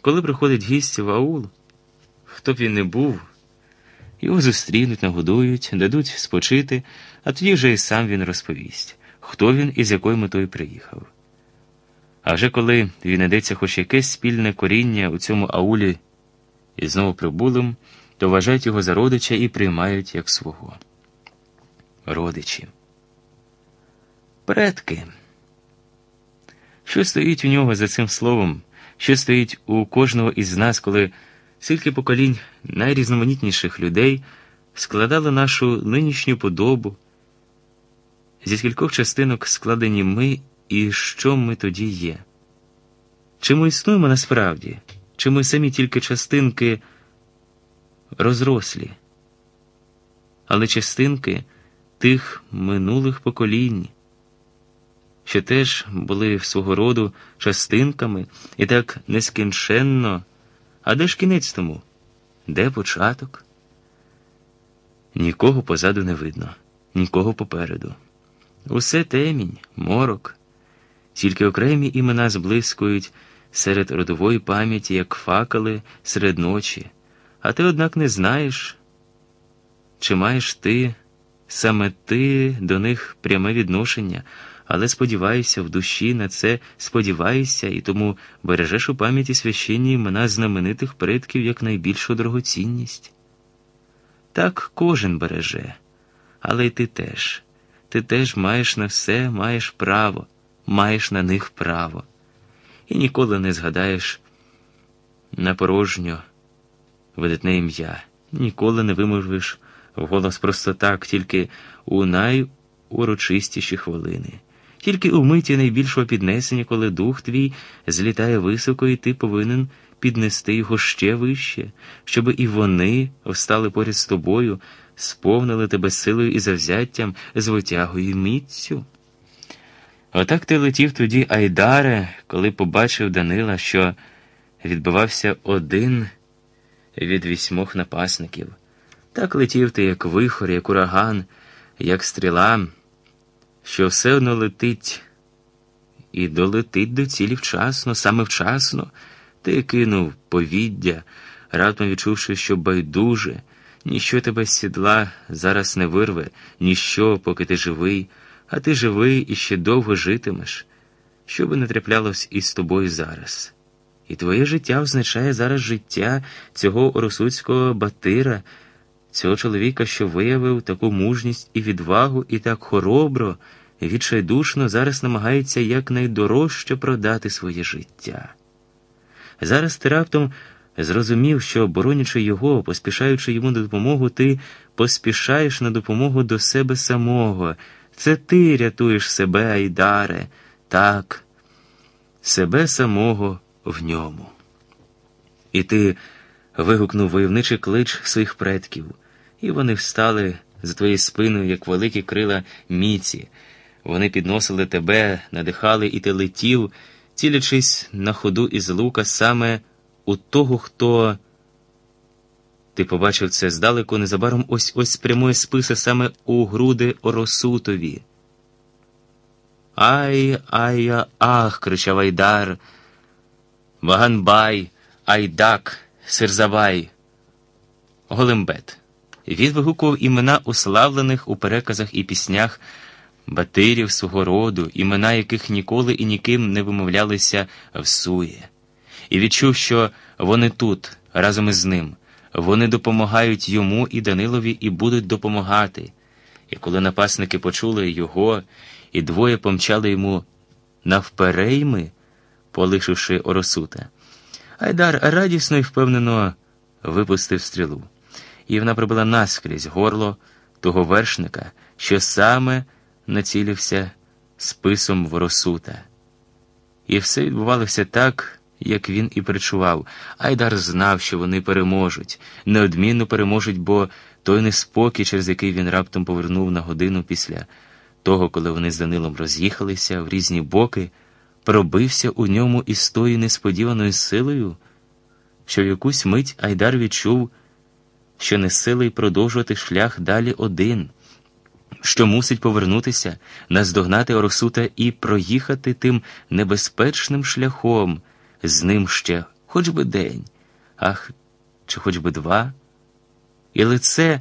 коли приходить гість в аул, хто б він не був, його зустрінуть, нагодують, дадуть спочити, а тоді вже і сам він розповість, хто він і з якою метою приїхав. А вже коли він йдеться хоч якесь спільне коріння у цьому аулі і знову прибулим, то вважають його за родича і приймають як свого. Родичі. Предки. Що стоїть у нього за цим словом, що стоїть у кожного із нас, коли скільки поколінь найрізноманітніших людей складали нашу нинішню подобу, зі скількох частинок складені ми і що ми тоді є? Чи ми існуємо насправді, чи ми самі тільки частинки розрослі, але частинки тих минулих поколінь? Що теж були свого роду частинками і так нескінченно. А де ж кінець тому? Де початок? Нікого позаду не видно, нікого попереду. Усе темінь, морок, тільки окремі імена зблискують серед родової пам'яті, як факели серед ночі, а ти, однак, не знаєш, чи маєш ти, саме ти до них пряме відношення але сподіваюся, в душі на це сподіваюся, і тому бережеш у пам'яті священні імена знаменитих предків як найбільшу дорогоцінність. Так кожен береже, але й ти теж. Ти теж маєш на все, маєш право, маєш на них право. І ніколи не згадаєш на порожньо видатне ім'я, ніколи не вимовиш голос просто так, тільки у найурочистіші хвилини. Тільки у миті найбільшого піднесення, коли дух твій злітає високо, і ти повинен піднести його ще вище, щоб і вони встали поряд з тобою, сповнили тебе силою і завзяттям, з витягою міцю. Отак ти летів тоді, Айдаре, коли побачив Данила, що відбивався один від вісьмох напасників. Так летів ти, як вихор, як ураган, як стріла що все одно летить і долетить до цілі вчасно, саме вчасно, ти кинув повіддя, раптом відчувши, що байдуже, ніщо тебе з сідла зараз не вирве, ніщо, поки ти живий, а ти живий і ще довго житимеш, що би не траплялось із тобою зараз. І твоє життя означає зараз життя цього оросуцького батира, цього чоловіка, що виявив таку мужність і відвагу, і так хоробро відчайдушно зараз намагається якнайдорожче продати своє життя. Зараз ти раптом зрозумів, що, боронячи його, поспішаючи йому на допомогу, ти поспішаєш на допомогу до себе самого. Це ти рятуєш себе, Айдаре, так, себе самого в ньому. І ти вигукнув войовничий клич своїх предків, і вони встали за твоєю спиною, як великі крила міці. Вони підносили тебе, надихали, і ти летів, цілячись на ходу із лука саме у того, хто. Ти побачив це здалеку, незабаром ось ось прямої списи саме у груди Оросутові. Ай, ай, ах, кричав Айдар. Ваганбай, Айдак, Сирзабай, Голембет. Він вигукував імена уславлених у переказах і піснях батирів свого роду, імена яких ніколи і ніким не вимовлялися всує, і відчув, що вони тут, разом із ним, вони допомагають йому і Данилові і будуть допомагати. І коли напасники почули його, і двоє помчали йому навперейми, полишивши оросута, Айдар радісно і впевнено випустив стрілу, і вона прибила наскрізь горло того вершника, що саме націлився списом воросута. І все відбувалося так, як він і перечував. Айдар знав, що вони переможуть, неодмінно переможуть, бо той неспокій, через який він раптом повернув на годину після того, коли вони з Данилом роз'їхалися в різні боки, пробився у ньому із тою несподіваною силою, що в якусь мить Айдар відчув, що не силий продовжувати шлях далі один що мусить повернутися, наздогнати Оросута і проїхати тим небезпечним шляхом, з ним ще хоч би день, ах, чи хоч би два, і лице